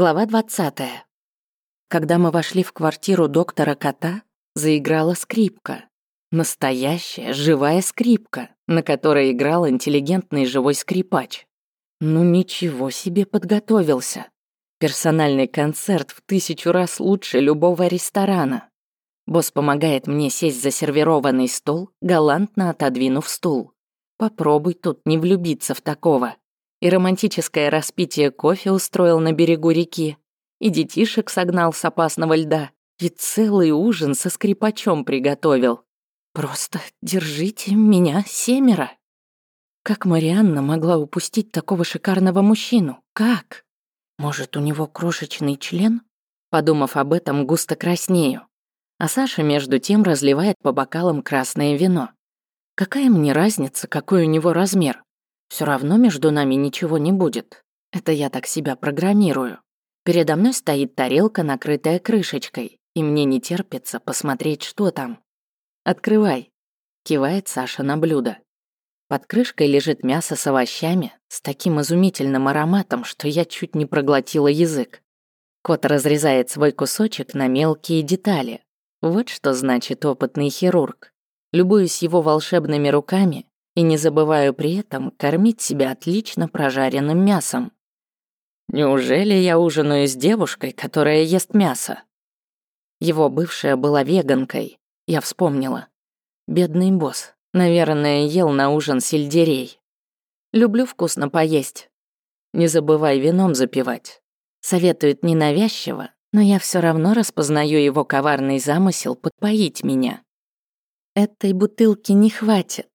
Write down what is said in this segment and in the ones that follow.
Глава 20. Когда мы вошли в квартиру доктора Кота, заиграла скрипка. Настоящая, живая скрипка, на которой играл интеллигентный живой скрипач. Ну ничего себе подготовился. Персональный концерт в тысячу раз лучше любого ресторана. Босс помогает мне сесть за сервированный стол, галантно отодвинув стул. Попробуй тут не влюбиться в такого и романтическое распитие кофе устроил на берегу реки, и детишек согнал с опасного льда, и целый ужин со скрипачом приготовил. Просто держите меня семеро. Как Марианна могла упустить такого шикарного мужчину? Как? Может, у него крошечный член? Подумав об этом, густо краснею. А Саша между тем разливает по бокалам красное вино. Какая мне разница, какой у него размер? Все равно между нами ничего не будет. Это я так себя программирую. Передо мной стоит тарелка, накрытая крышечкой, и мне не терпится посмотреть, что там. «Открывай», — кивает Саша на блюдо. Под крышкой лежит мясо с овощами, с таким изумительным ароматом, что я чуть не проглотила язык. Кот разрезает свой кусочек на мелкие детали. Вот что значит опытный хирург. Любуюсь его волшебными руками и не забываю при этом кормить себя отлично прожаренным мясом. Неужели я ужинаю с девушкой, которая ест мясо? Его бывшая была веганкой, я вспомнила. Бедный босс, наверное, ел на ужин сельдерей. Люблю вкусно поесть. Не забывай вином запивать. Советует ненавязчиво, но я все равно распознаю его коварный замысел подпоить меня. Этой бутылки не хватит.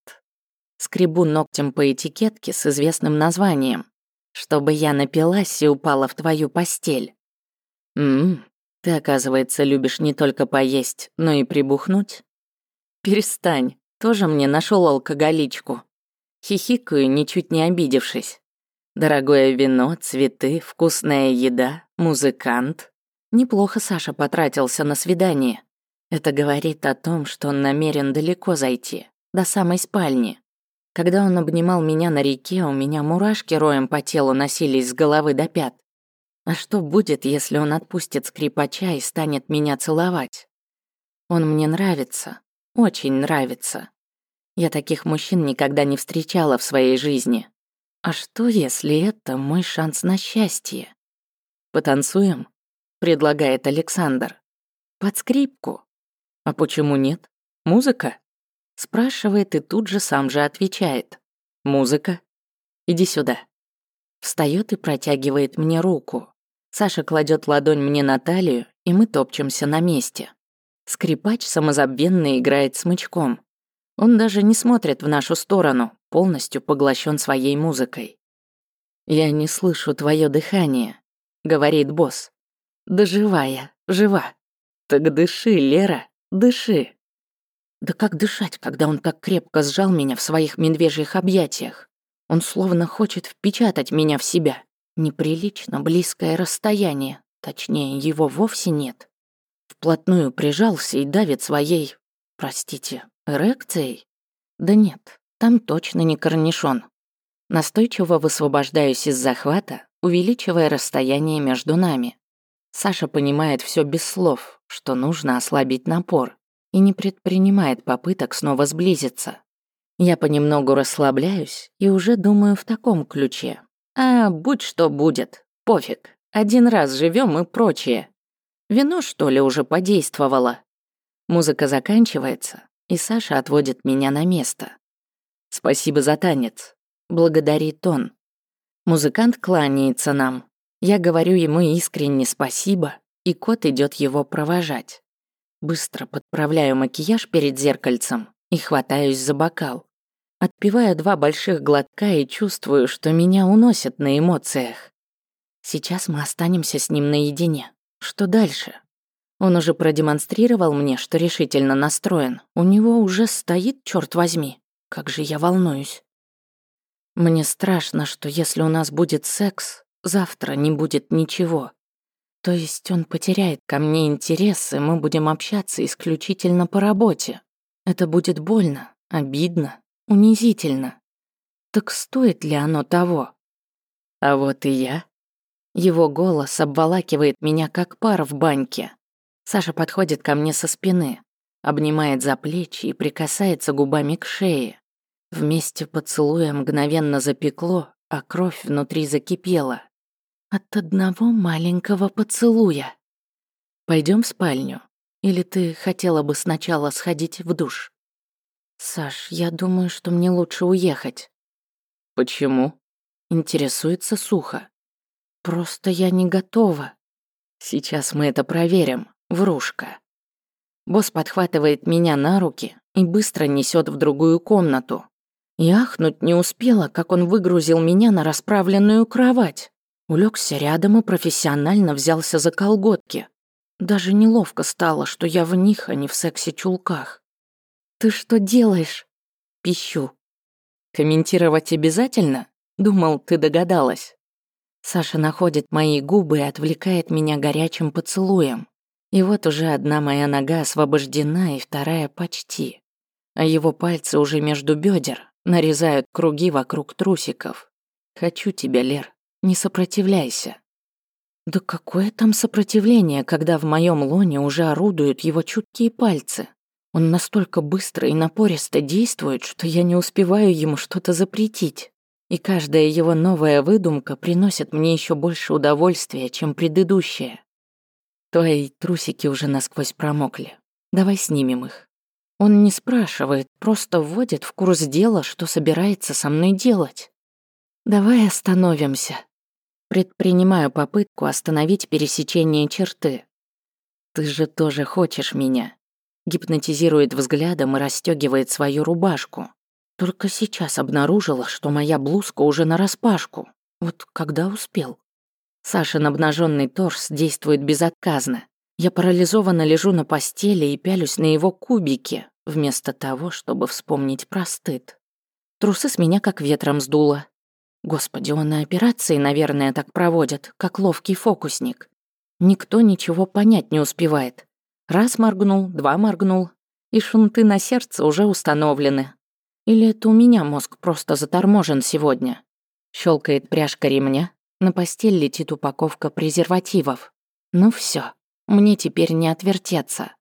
Скребу ногтем по этикетке с известным названием. Чтобы я напилась и упала в твою постель. Ммм, ты, оказывается, любишь не только поесть, но и прибухнуть? Перестань, тоже мне нашел алкоголичку. Хихикаю, ничуть не обидевшись. Дорогое вино, цветы, вкусная еда, музыкант. Неплохо Саша потратился на свидание. Это говорит о том, что он намерен далеко зайти, до самой спальни. Когда он обнимал меня на реке, у меня мурашки роем по телу носились с головы до пят. А что будет, если он отпустит скрипача и станет меня целовать? Он мне нравится, очень нравится. Я таких мужчин никогда не встречала в своей жизни. А что, если это мой шанс на счастье? Потанцуем? предлагает Александр. Под скрипку. А почему нет? Музыка? Спрашивает и тут же сам же отвечает. «Музыка? Иди сюда». Встает и протягивает мне руку. Саша кладет ладонь мне на талию, и мы топчемся на месте. Скрипач самозабвенно играет смычком. Он даже не смотрит в нашу сторону, полностью поглощен своей музыкой. «Я не слышу твое дыхание», — говорит босс. «Да живая, жива. Так дыши, Лера, дыши». Да как дышать, когда он так крепко сжал меня в своих медвежьих объятиях? Он словно хочет впечатать меня в себя. Неприлично близкое расстояние, точнее, его вовсе нет. Вплотную прижался и давит своей, простите, эрекцией? Да нет, там точно не корнишон. Настойчиво высвобождаюсь из захвата, увеличивая расстояние между нами. Саша понимает все без слов, что нужно ослабить напор, и не предпринимает попыток снова сблизиться. Я понемногу расслабляюсь и уже думаю в таком ключе. А будь что будет, пофиг. Один раз живем и прочее. Вино, что ли, уже подействовало. Музыка заканчивается, и Саша отводит меня на место. «Спасибо за танец», — благодарит он. Музыкант кланяется нам. Я говорю ему искренне спасибо, и кот идет его провожать. Быстро подправляю макияж перед зеркальцем и хватаюсь за бокал. Отпиваю два больших глотка и чувствую, что меня уносят на эмоциях. Сейчас мы останемся с ним наедине. Что дальше? Он уже продемонстрировал мне, что решительно настроен. У него уже стоит, черт возьми. Как же я волнуюсь. Мне страшно, что если у нас будет секс, завтра не будет ничего. То есть он потеряет ко мне интерес, и мы будем общаться исключительно по работе. Это будет больно, обидно, унизительно. Так стоит ли оно того? А вот и я. Его голос обволакивает меня, как пар в баньке. Саша подходит ко мне со спины, обнимает за плечи и прикасается губами к шее. Вместе поцелуя мгновенно запекло, а кровь внутри закипела. От одного маленького поцелуя. Пойдем в спальню. Или ты хотела бы сначала сходить в душ? Саш, я думаю, что мне лучше уехать. Почему? Интересуется сухо. Просто я не готова. Сейчас мы это проверим, врушка. Босс подхватывает меня на руки и быстро несет в другую комнату. И ахнуть не успела, как он выгрузил меня на расправленную кровать. Улегся рядом и профессионально взялся за колготки. Даже неловко стало, что я в них, а не в сексе-чулках. «Ты что делаешь?» Пищу. «Комментировать обязательно?» Думал, ты догадалась. Саша находит мои губы и отвлекает меня горячим поцелуем. И вот уже одна моя нога освобождена, и вторая почти. А его пальцы уже между бедер нарезают круги вокруг трусиков. Хочу тебя, Лер, не сопротивляйся. Да какое там сопротивление, когда в моем лоне уже орудуют его чуткие пальцы. Он настолько быстро и напористо действует, что я не успеваю ему что-то запретить и каждая его новая выдумка приносит мне еще больше удовольствия, чем предыдущая. Твои трусики уже насквозь промокли. Давай снимем их. Он не спрашивает, просто вводит в курс дела, что собирается со мной делать. Давай остановимся. Предпринимаю попытку остановить пересечение черты. Ты же тоже хочешь меня. Гипнотизирует взглядом и расстегивает свою рубашку. Только сейчас обнаружила, что моя блузка уже нараспашку. Вот когда успел? Сашин обнаженный торс действует безотказно. Я парализованно лежу на постели и пялюсь на его кубики, вместо того, чтобы вспомнить про стыд. Трусы с меня как ветром сдуло. Господи, он на операции, наверное, так проводят, как ловкий фокусник. Никто ничего понять не успевает. Раз моргнул, два моргнул, и шунты на сердце уже установлены, или это у меня мозг просто заторможен сегодня? Щелкает пряжка ремня, на постель летит упаковка презервативов. Ну все, мне теперь не отвертеться.